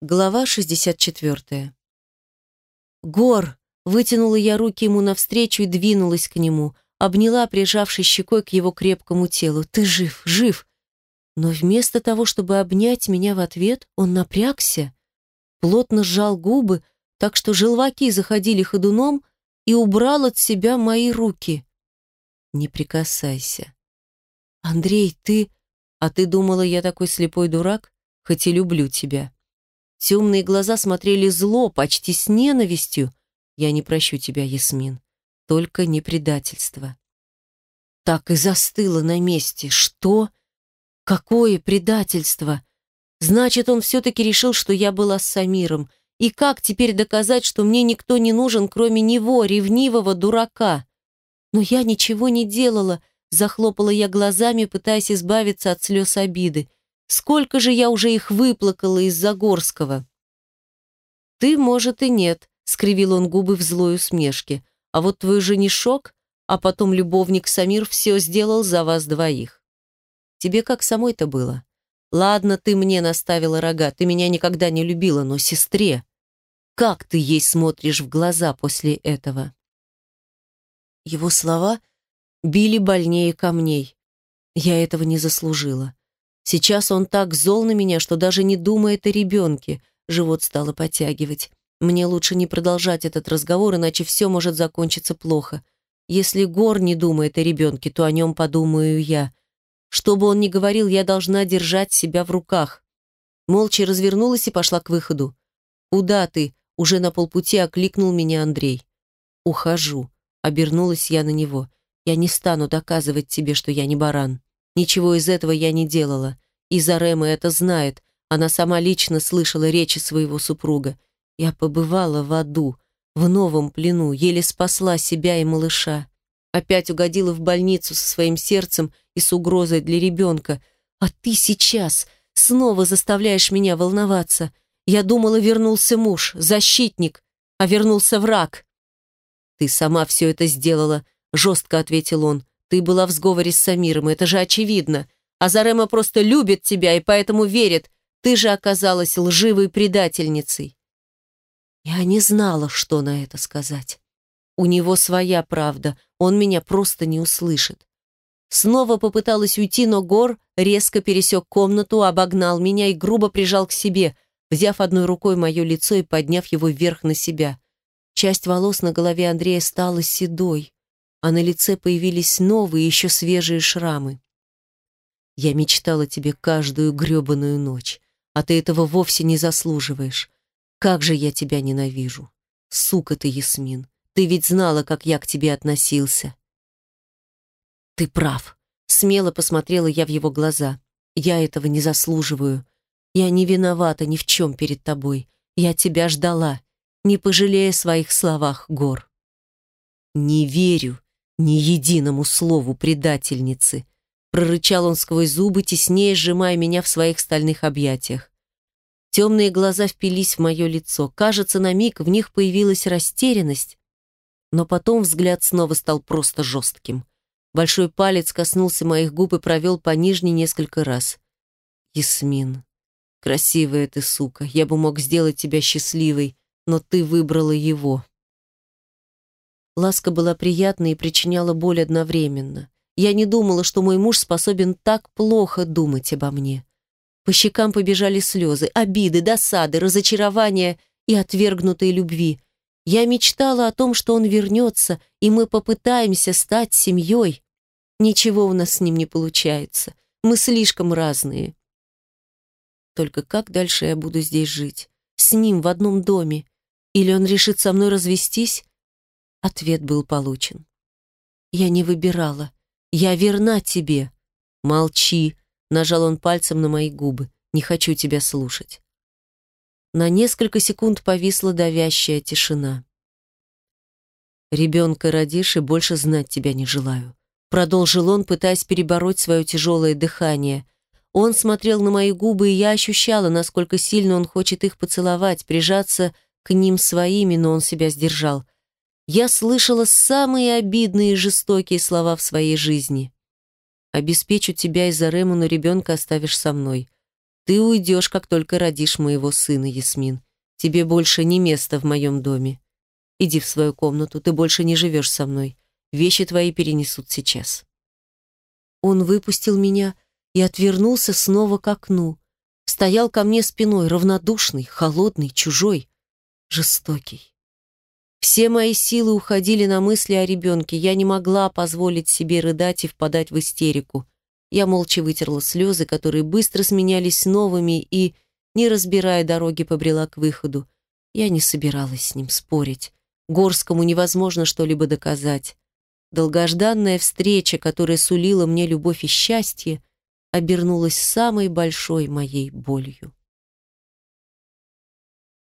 Глава 64. «Гор!» — вытянула я руки ему навстречу и двинулась к нему, обняла, прижавшись щекой к его крепкому телу. «Ты жив, жив!» Но вместо того, чтобы обнять меня в ответ, он напрягся, плотно сжал губы, так что желваки заходили ходуном и убрал от себя мои руки. «Не прикасайся». «Андрей, ты...» «А ты думала, я такой слепой дурак? Хоть и люблю тебя». Темные глаза смотрели зло, почти с ненавистью. Я не прощу тебя, Ясмин. Только не предательство. Так и застыла на месте. Что? Какое предательство? Значит, он все-таки решил, что я была с Самиром. И как теперь доказать, что мне никто не нужен, кроме него, ревнивого дурака? Но я ничего не делала, захлопала я глазами, пытаясь избавиться от слез обиды. Сколько же я уже их выплакала из Загорского? Ты, может, и нет, скривил он губы в злой усмешке. А вот твой женишок, а потом любовник Самир все сделал за вас двоих. Тебе как самой-то было? Ладно, ты мне наставила рога, ты меня никогда не любила, но сестре. Как ты ей смотришь в глаза после этого? Его слова били больнее камней. Я этого не заслужила. Сейчас он так зол на меня, что даже не думает о ребенке. Живот стало подтягивать. Мне лучше не продолжать этот разговор, иначе все может закончиться плохо. Если Гор не думает о ребенке, то о нем подумаю я. Что бы он ни говорил, я должна держать себя в руках. Молча развернулась и пошла к выходу. «Куда ты?» — уже на полпути окликнул меня Андрей. «Ухожу», — обернулась я на него. «Я не стану доказывать тебе, что я не баран». Ничего из этого я не делала. И Зарема это знает. Она сама лично слышала речи своего супруга. Я побывала в аду, в новом плену, еле спасла себя и малыша. Опять угодила в больницу со своим сердцем и с угрозой для ребенка. А ты сейчас снова заставляешь меня волноваться. Я думала, вернулся муж, защитник, а вернулся враг. Ты сама все это сделала, жестко ответил он. Ты была в сговоре с Самиром, это же очевидно. Азарема просто любит тебя и поэтому верит. Ты же оказалась лживой предательницей. Я не знала, что на это сказать. У него своя правда, он меня просто не услышит. Снова попыталась уйти, но Гор резко пересек комнату, обогнал меня и грубо прижал к себе, взяв одной рукой мое лицо и подняв его вверх на себя. Часть волос на голове Андрея стала седой а на лице появились новые, еще свежие шрамы. Я мечтала тебе каждую гребаную ночь, а ты этого вовсе не заслуживаешь. Как же я тебя ненавижу. Сука ты, Ясмин, ты ведь знала, как я к тебе относился. Ты прав. Смело посмотрела я в его глаза. Я этого не заслуживаю. Я не виновата ни в чем перед тобой. Я тебя ждала, не пожалея своих словах, Гор. Не верю, ни единому слову предательницы. Прорычал он сквозь зубы, теснее сжимая меня в своих стальных объятиях. Темные глаза впились в мое лицо. Кажется, на миг в них появилась растерянность. Но потом взгляд снова стал просто жестким. Большой палец коснулся моих губ и провел по нижней несколько раз. «Ясмин, красивая ты сука, я бы мог сделать тебя счастливой, но ты выбрала его». Ласка была приятной и причиняла боль одновременно. Я не думала, что мой муж способен так плохо думать обо мне. По щекам побежали слезы, обиды, досады, разочарования и отвергнутой любви. Я мечтала о том, что он вернется, и мы попытаемся стать семьей. Ничего у нас с ним не получается. Мы слишком разные. Только как дальше я буду здесь жить? С ним в одном доме? Или он решит со мной развестись? Ответ был получен. «Я не выбирала. Я верна тебе». «Молчи», — нажал он пальцем на мои губы. «Не хочу тебя слушать». На несколько секунд повисла давящая тишина. «Ребенка родишь, и больше знать тебя не желаю», — продолжил он, пытаясь перебороть свое тяжелое дыхание. Он смотрел на мои губы, и я ощущала, насколько сильно он хочет их поцеловать, прижаться к ним своими, но он себя сдержал — я слышала самые обидные и жестокие слова в своей жизни. «Обеспечу тебя из-за Рему, но ребенка оставишь со мной. Ты уйдешь, как только родишь моего сына, Ясмин. Тебе больше не место в моем доме. Иди в свою комнату, ты больше не живешь со мной. Вещи твои перенесут сейчас». Он выпустил меня и отвернулся снова к окну. Стоял ко мне спиной, равнодушный, холодный, чужой, жестокий. Все мои силы уходили на мысли о ребенке. Я не могла позволить себе рыдать и впадать в истерику. Я молча вытерла слезы, которые быстро сменялись новыми, и, не разбирая дороги, побрела к выходу. Я не собиралась с ним спорить. Горскому невозможно что-либо доказать. Долгожданная встреча, которая сулила мне любовь и счастье, обернулась самой большой моей болью.